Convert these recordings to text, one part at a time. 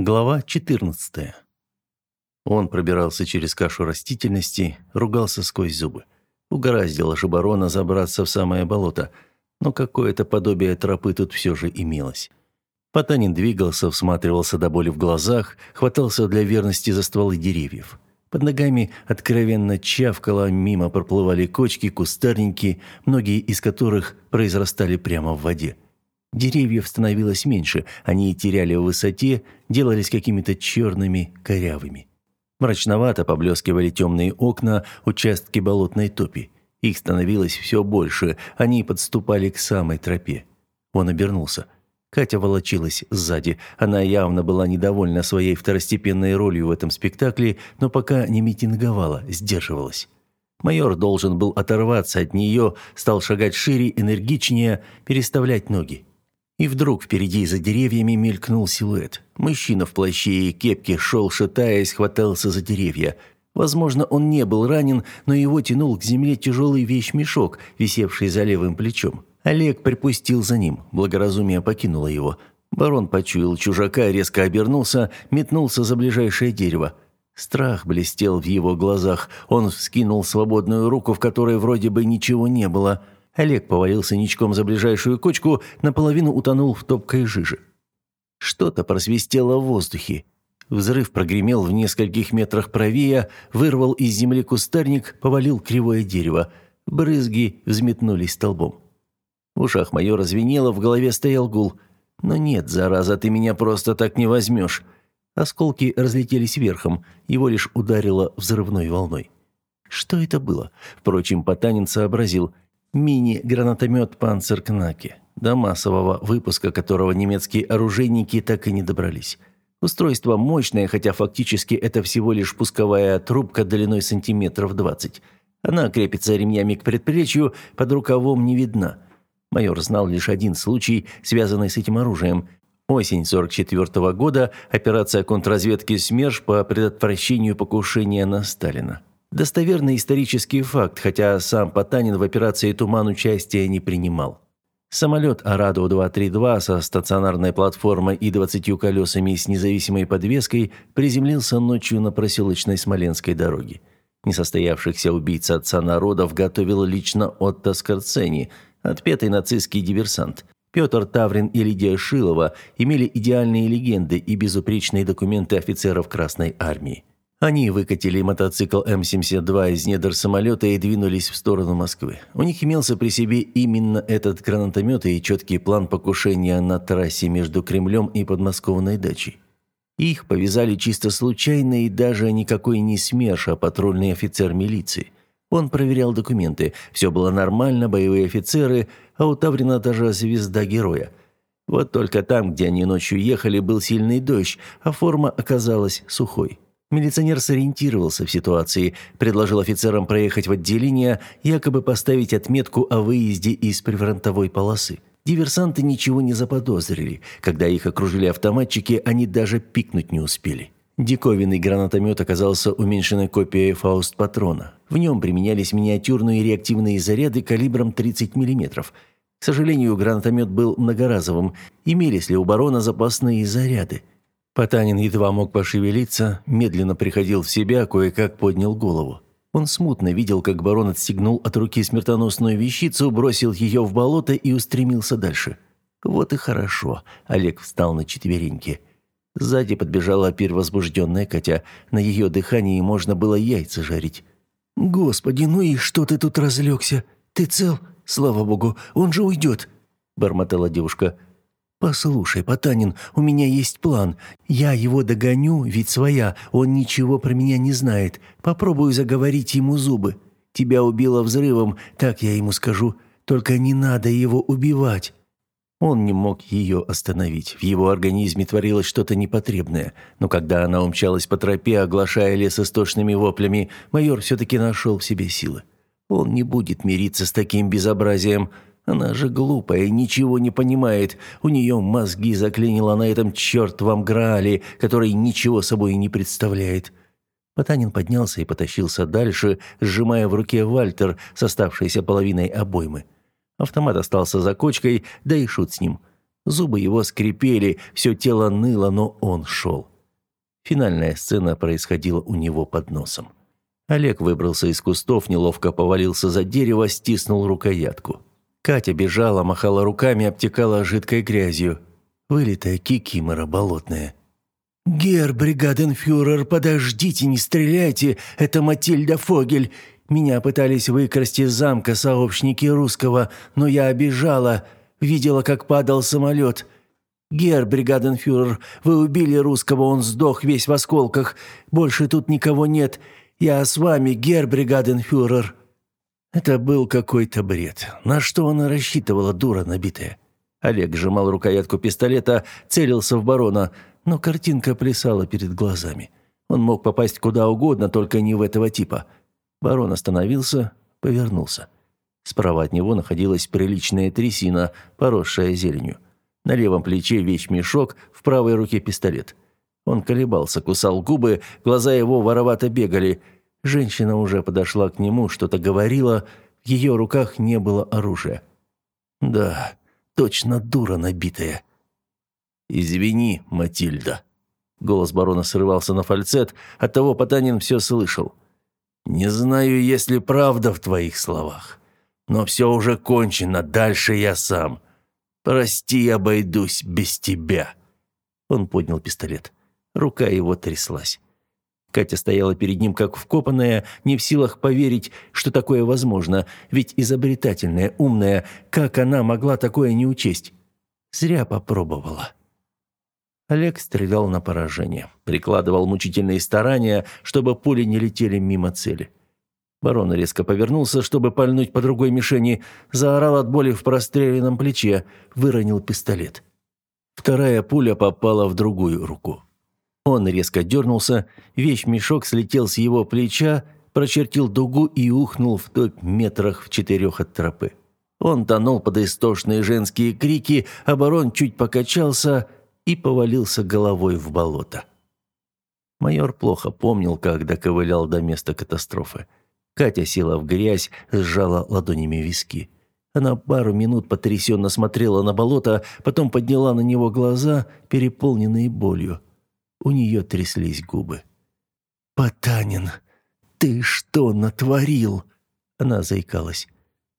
Глава 14. Он пробирался через кашу растительности, ругался сквозь зубы. Угораздило же барона забраться в самое болото, но какое-то подобие тропы тут все же имелось. Потанин двигался, всматривался до боли в глазах, хватался для верности за стволы деревьев. Под ногами откровенно чавкало, мимо проплывали кочки, кустарники, многие из которых произрастали прямо в воде. Деревьев становилось меньше, они теряли в высоте, делались какими-то черными, корявыми. Мрачновато поблескивали темные окна, участки болотной топи. Их становилось все больше, они подступали к самой тропе. Он обернулся. Катя волочилась сзади. Она явно была недовольна своей второстепенной ролью в этом спектакле, но пока не митинговала, сдерживалась. Майор должен был оторваться от нее, стал шагать шире, энергичнее, переставлять ноги. И вдруг впереди за деревьями мелькнул силуэт. Мужчина в плаще и кепке шел, шатаясь, хватался за деревья. Возможно, он не был ранен, но его тянул к земле тяжелый вещмешок, висевший за левым плечом. Олег припустил за ним, благоразумие покинуло его. Барон почуял чужака, резко обернулся, метнулся за ближайшее дерево. Страх блестел в его глазах. Он вскинул свободную руку, в которой вроде бы ничего не было – Олег повалился ничком за ближайшую кочку, наполовину утонул в топкой жиже. Что-то просвистело в воздухе. Взрыв прогремел в нескольких метрах правее, вырвал из земли кустарник, повалил кривое дерево. Брызги взметнулись столбом. В ушах майора звенело, в голове стоял гул. «Но нет, зараза, ты меня просто так не возьмешь». Осколки разлетелись верхом, его лишь ударило взрывной волной. Что это было? Впрочем, Потанин сообразил – Мини-гранатомет «Панцеркнаке», до массового выпуска которого немецкие оружейники так и не добрались. Устройство мощное, хотя фактически это всего лишь пусковая трубка длиной сантиметров 20. Она крепится ремнями к предплечью, под рукавом не видна. Майор знал лишь один случай, связанный с этим оружием. Осень 44 -го года, операция контрразведки СМЕРШ по предотвращению покушения на Сталина. Достоверный исторический факт, хотя сам Потанин в операции «Туман» участия не принимал. Самолет «Арадо-232» со стационарной платформой и 20 колесами с независимой подвеской приземлился ночью на проселочной Смоленской дороге. Несостоявшихся убийц отца народов готовил лично Отто Скорцени, отпетый нацистский диверсант. Петр Таврин и Лидия Шилова имели идеальные легенды и безупречные документы офицеров Красной Армии. Они выкатили мотоцикл М-72 из недр самолета и двинулись в сторону Москвы. У них имелся при себе именно этот гранатомет и четкий план покушения на трассе между Кремлем и подмосковной дачей. Их повязали чисто случайно и даже никакой не СМЕРШ, а патрульный офицер милиции. Он проверял документы. Все было нормально, боевые офицеры, а у Таврина даже звезда героя. Вот только там, где они ночью ехали, был сильный дождь, а форма оказалась сухой. Милиционер сориентировался в ситуации, предложил офицерам проехать в отделение, якобы поставить отметку о выезде из прифронтовой полосы. Диверсанты ничего не заподозрили. Когда их окружили автоматчики, они даже пикнуть не успели. Диковинный гранатомет оказался уменьшенной копией «Фауст-патрона». В нем применялись миниатюрные реактивные заряды калибром 30 мм. К сожалению, гранатомет был многоразовым. Имелись ли у барона запасные заряды? Потанин едва мог пошевелиться, медленно приходил в себя, кое-как поднял голову. Он смутно видел, как барон отстегнул от руки смертоносную вещицу, бросил ее в болото и устремился дальше. «Вот и хорошо», — Олег встал на четвереньки. Сзади подбежала перевозбужденная Катя. На ее дыхании можно было яйца жарить. «Господи, ну и что ты тут разлегся? Ты цел? Слава богу, он же уйдет!» – бормотала девушка. «Послушай, Потанин, у меня есть план. Я его догоню, ведь своя, он ничего про меня не знает. Попробую заговорить ему зубы. Тебя убило взрывом, так я ему скажу. Только не надо его убивать». Он не мог ее остановить. В его организме творилось что-то непотребное. Но когда она умчалась по тропе, оглашая лес истошными воплями, майор все-таки нашел в себе силы. Он не будет мириться с таким безобразием – она же глупая, ничего не понимает. У нее мозги заклинило на этом чертовом Граале, который ничего собой не представляет. Потанин поднялся и потащился дальше, сжимая в руке Вальтер с оставшейся половиной обоймы. Автомат остался за кочкой, да и шут с ним. Зубы его скрипели, все тело ныло, но он шел. Финальная сцена происходила у него под носом. Олег выбрался из кустов, неловко повалился за дерево, стиснул рукоятку. Катя бежала, махала руками, обтекала жидкой грязью. Вылитая кикимора болотная. «Гер, бригаденфюрер, подождите, не стреляйте, это Матильда Фогель. Меня пытались выкрасть из замка сообщники русского, но я обижала, видела, как падал самолет. Гер, бригаденфюрер, вы убили русского, он сдох весь в осколках. Больше тут никого нет. Я с вами, гер, бригаденфюрер». Это был какой-то бред. На что она рассчитывала, дура набитая? Олег сжимал рукоятку пистолета, целился в барона, но картинка плясала перед глазами. Он мог попасть куда угодно, только не в этого типа. Барон остановился, повернулся. Справа от него находилась приличная трясина, поросшая зеленью. На левом плече вещмешок, в правой руке пистолет. Он колебался, кусал губы, глаза его воровато бегали. Женщина уже подошла к нему, что-то говорила, в ее руках не было оружия. «Да, точно дура набитая». «Извини, Матильда». Голос барона срывался на фальцет, оттого Потанин все слышал. «Не знаю, есть ли правда в твоих словах, но все уже кончено, дальше я сам. Прости, обойдусь без тебя». Он поднял пистолет. Рука его тряслась. Катя стояла перед ним как вкопанная, не в силах поверить, что такое возможно, ведь изобретательная, умная, как она могла такое не учесть? Зря попробовала. Олег стрелял на поражение, прикладывал мучительные старания, чтобы пули не летели мимо цели. Барон резко повернулся, чтобы пальнуть по другой мишени, заорал от боли в простреленном плече, выронил пистолет. Вторая пуля попала в другую руку. Он резко дернулся, вещь-мешок слетел с его плеча, прочертил дугу и ухнул в топь метрах в четырех от тропы. Он тонул под истошные женские крики, барон чуть покачался и повалился головой в болото. Майор плохо помнил, как доковылял до места катастрофы. Катя села в грязь, сжала ладонями виски. Она пару минут потрясенно смотрела на болото, потом подняла на него глаза, переполненные болью. У нее тряслись губы. «Потанин, ты что натворил?» Она заикалась.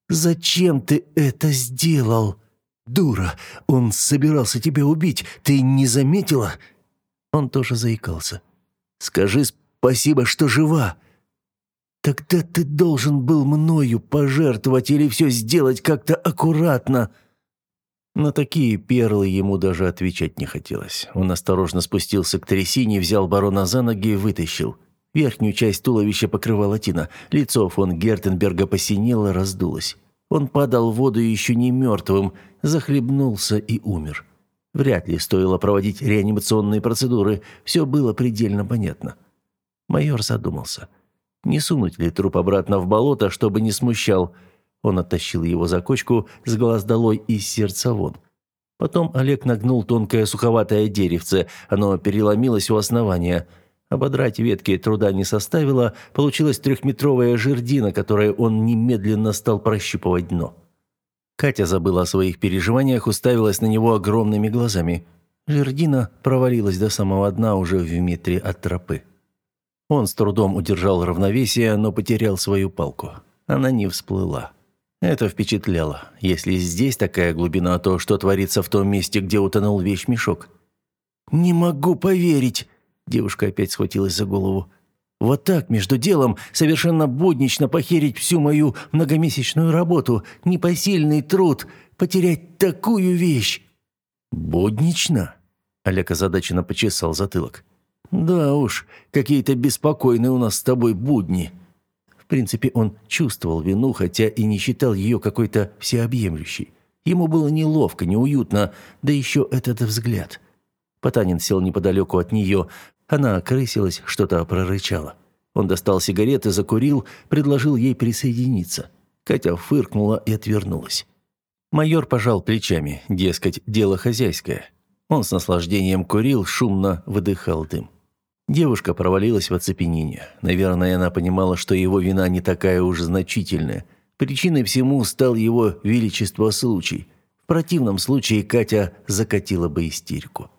«Зачем ты это сделал?» «Дура! Он собирался тебя убить! Ты не заметила?» Он тоже заикался. «Скажи спасибо, что жива!» «Тогда ты должен был мною пожертвовать или все сделать как-то аккуратно!» На такие перлы ему даже отвечать не хотелось. Он осторожно спустился к трясине, взял барона за ноги и вытащил. Верхнюю часть туловища покрывала тина. Лицо фон Гертенберга посинело, раздулось. Он падал в воду еще не мертвым, захлебнулся и умер. Вряд ли стоило проводить реанимационные процедуры, все было предельно понятно. Майор задумался. Не сунуть ли труп обратно в болото, чтобы не смущал – он оттащил его за кочку с глаз долой и сердца вон. Потом Олег нагнул тонкое суховатое деревце, оно переломилось у основания. Ободрать ветки труда не составило, получилась трехметровая жердина, которой он немедленно стал прощупывать дно. Катя забыла о своих переживаниях, уставилась на него огромными глазами. Жердина провалилась до самого дна уже в метре от тропы. Он с трудом удержал равновесие, но потерял свою палку. Она не всплыла. Это впечатляло. Если здесь такая глубина, то что творится в том месте, где утонул вещмешок? «Не могу поверить!» Девушка опять схватилась за голову. «Вот так, между делом, совершенно буднично похерить всю мою многомесячную работу, непосильный труд, потерять такую вещь!» «Буднично?» Олег озадаченно почесал затылок. «Да уж, какие-то беспокойные у нас с тобой будни!» Принципе, он чувствовал вину, хотя и не считал ее какой-то всеобъемлющей. Ему было неловко, неуютно, да еще этот взгляд. Потанин сел неподалеку от нее. Она окрысилась, что-то прорычала. Он достал сигареты, закурил, предложил ей присоединиться. Катя фыркнула и отвернулась. Майор пожал плечами, дескать, дело хозяйское. Он с наслаждением курил, шумно выдыхал дым. Девушка провалилась в оцепенение. Наверное, она понимала, что его вина не такая уж значительная. Причиной всему стал его величество случай. противном случае Катя закатила бы истерику.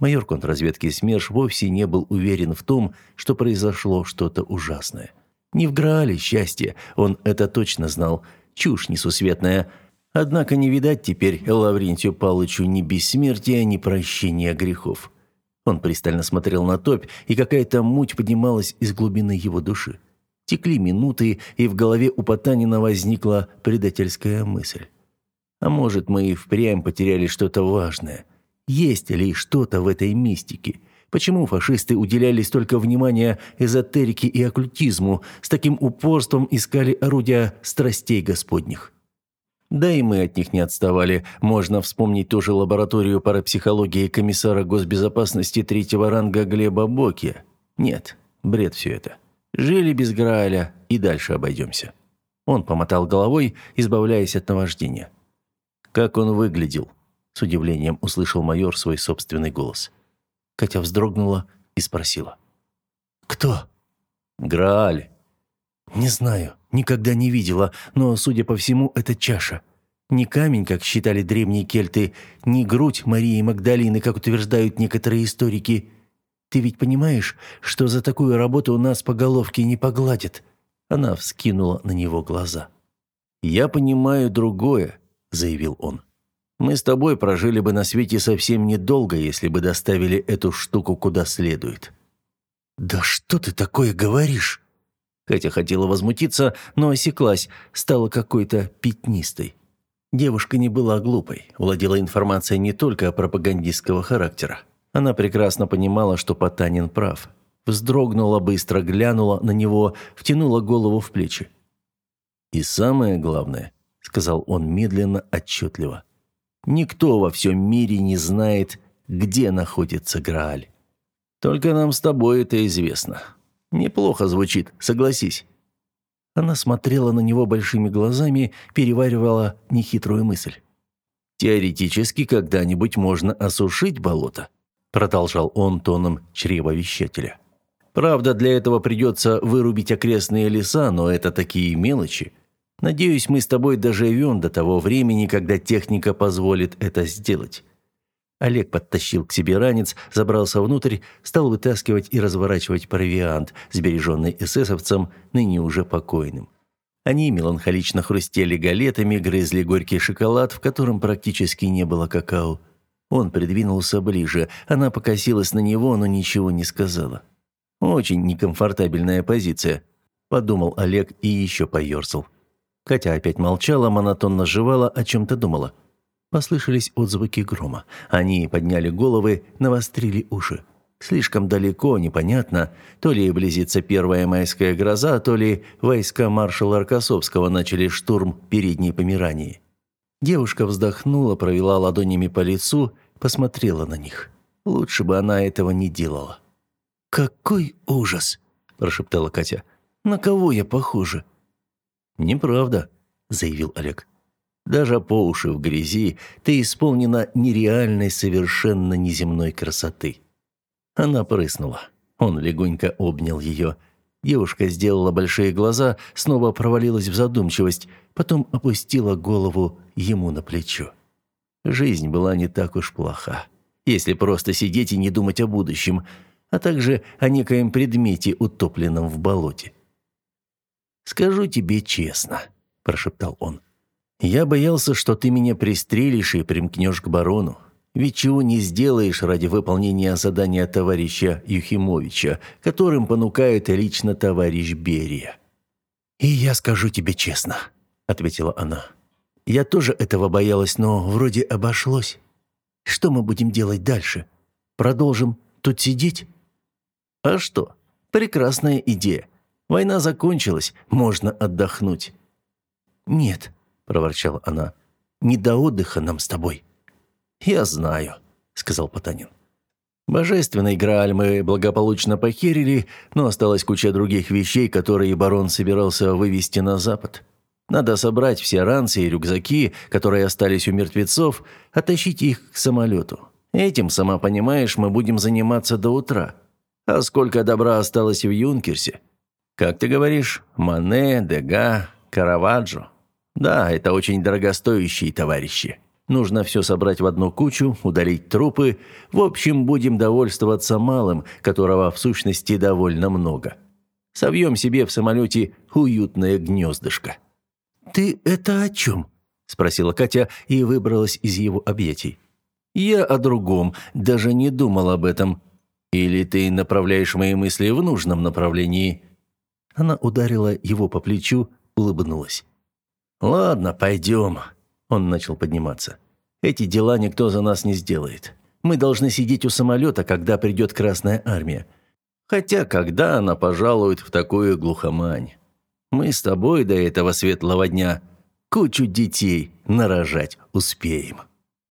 Майор контрразведки СМЕРШ вовсе не был уверен в том, что произошло что-то ужасное. Не в Граале счастье, он это точно знал, чушь несусветная. Однако не видать теперь Лаврентию Палычу ни бессмертия, ни прощения грехов. Он пристально смотрел на топь, и какая-то муть поднималась из глубины его души. Текли минуты, и в голове у Потанина возникла предательская мысль. А может, мы и впрямь потеряли что-то важное? Есть ли что-то в этой мистике? Почему фашисты уделяли столько внимания эзотерике и оккультизму, с таким упорством искали орудия страстей господних? Да и мы от них не отставали. Можно вспомнить ту же лабораторию парапсихологии комиссара госбезопасности третьего ранга Глеба Боки. Нет, бред все это. Жили без Грааля и дальше обойдемся. Он помотал головой, избавляясь от наваждения. «Как он выглядел?» С удивлением услышал майор свой собственный голос. Катя вздрогнула и спросила. «Кто?» «Грааль». «Не знаю, никогда не видела, но, судя по всему, это чаша. Не камень, как считали древние кельты, не грудь Марии Магдалины, как утверждают некоторые историки. Ты ведь понимаешь, что за такую работу у нас по головке не погладят?» Она вскинула на него глаза. «Я понимаю другое заявил он. «Мы с тобой прожили бы на свете совсем недолго, если бы доставили эту штуку куда следует». «Да что ты такое говоришь?» Катя хотела возмутиться, но осеклась, стала какой-то пятнистой. Девушка не была глупой, владела информацией не только пропагандистского характера. Она прекрасно понимала, что Потанин прав. Вздрогнула, быстро глянула на него, втянула голову в плечи. И самое главное, сказал он медленно, отчетливо. Никто во всем мире не знает, где находится Грааль. Только нам с тобой это известно. Неплохо звучит, согласись. Она смотрела на него большими глазами, переваривала нехитрую мысль. Теоретически когда-нибудь можно осушить болото, продолжал он тоном чревовещателя. Правда, для этого придется вырубить окрестные леса, но это такие мелочи. Надеюсь, мы с тобой доживем до того времени, когда техника позволит это сделать». Олег подтащил к себе ранец, забрался внутрь, стал вытаскивать и разворачивать провиант, сбереженный эсэсовцем, ныне уже покойным. Они меланхолично хрустели галетами, грызли горький шоколад, в котором практически не было какао. Он придвинулся ближе, она покосилась на него, но ничего не сказала. «Очень некомфортабельная позиция», – подумал Олег и еще поерзал. Катя опять молчала, монотонно жевала, о чем-то думала. Послышались отзвуки грома. Они подняли головы, навострили уши. Слишком далеко, непонятно, то ли близится первая майская гроза, то ли войска маршала Аркасовского начали штурм передней Померании. Девушка вздохнула, провела ладонями по лицу, посмотрела на них. Лучше бы она этого не делала. «Какой ужас!» – прошептала Катя. «На кого я похожа?» «Неправда», – заявил Олег. «Даже по уши в грязи ты исполнена нереальной, совершенно неземной красоты». Она прыснула. Он легонько обнял ее. Девушка сделала большие глаза, снова провалилась в задумчивость, потом опустила голову ему на плечо. Жизнь была не так уж плоха, если просто сидеть и не думать о будущем, а также о некоем предмете, утопленном в болоте. «Скажу тебе честно», – прошептал он. «Я боялся, что ты меня пристрелишь и примкнешь к барону. Ведь чего не сделаешь ради выполнения задания товарища Юхимовича, которым понукает лично товарищ Берия». «И я скажу тебе честно», – ответила она. «Я тоже этого боялась, но вроде обошлось. Что мы будем делать дальше? Продолжим тут сидеть?» «А что? Прекрасная идея. Война закончилась, можно отдохнуть». «Нет», — проворчала она, — «не до отдыха нам с тобой». «Я знаю», — сказал Потанин. «Божественный Грааль мы благополучно похерили, но осталась куча других вещей, которые барон собирался вывести на запад. Надо собрать все ранцы и рюкзаки, которые остались у мертвецов, оттащить их к самолету. Этим, сама понимаешь, мы будем заниматься до утра. А сколько добра осталось в Юнкерсе? Как ты говоришь, Мане, Дега, Караваджо. Да, это очень дорогостоящие товарищи. Нужно все собрать в одну кучу, удалить трупы. В общем, будем довольствоваться малым, которого в сущности довольно много. Совьем себе в самолете уютное гнездышко». «Ты это о чем?» – спросила Катя и выбралась из его объятий. «Я о другом, даже не думал об этом. Или ты направляешь мои мысли в нужном направлении?» Она ударила его по плечу, улыбнулась. «Ладно, пойдем». Он начал подниматься. «Эти дела никто за нас не сделает. Мы должны сидеть у самолета, когда придет Красная Армия. Хотя когда она пожалует в такую глухомань? Мы с тобой до этого светлого дня кучу детей нарожать успеем».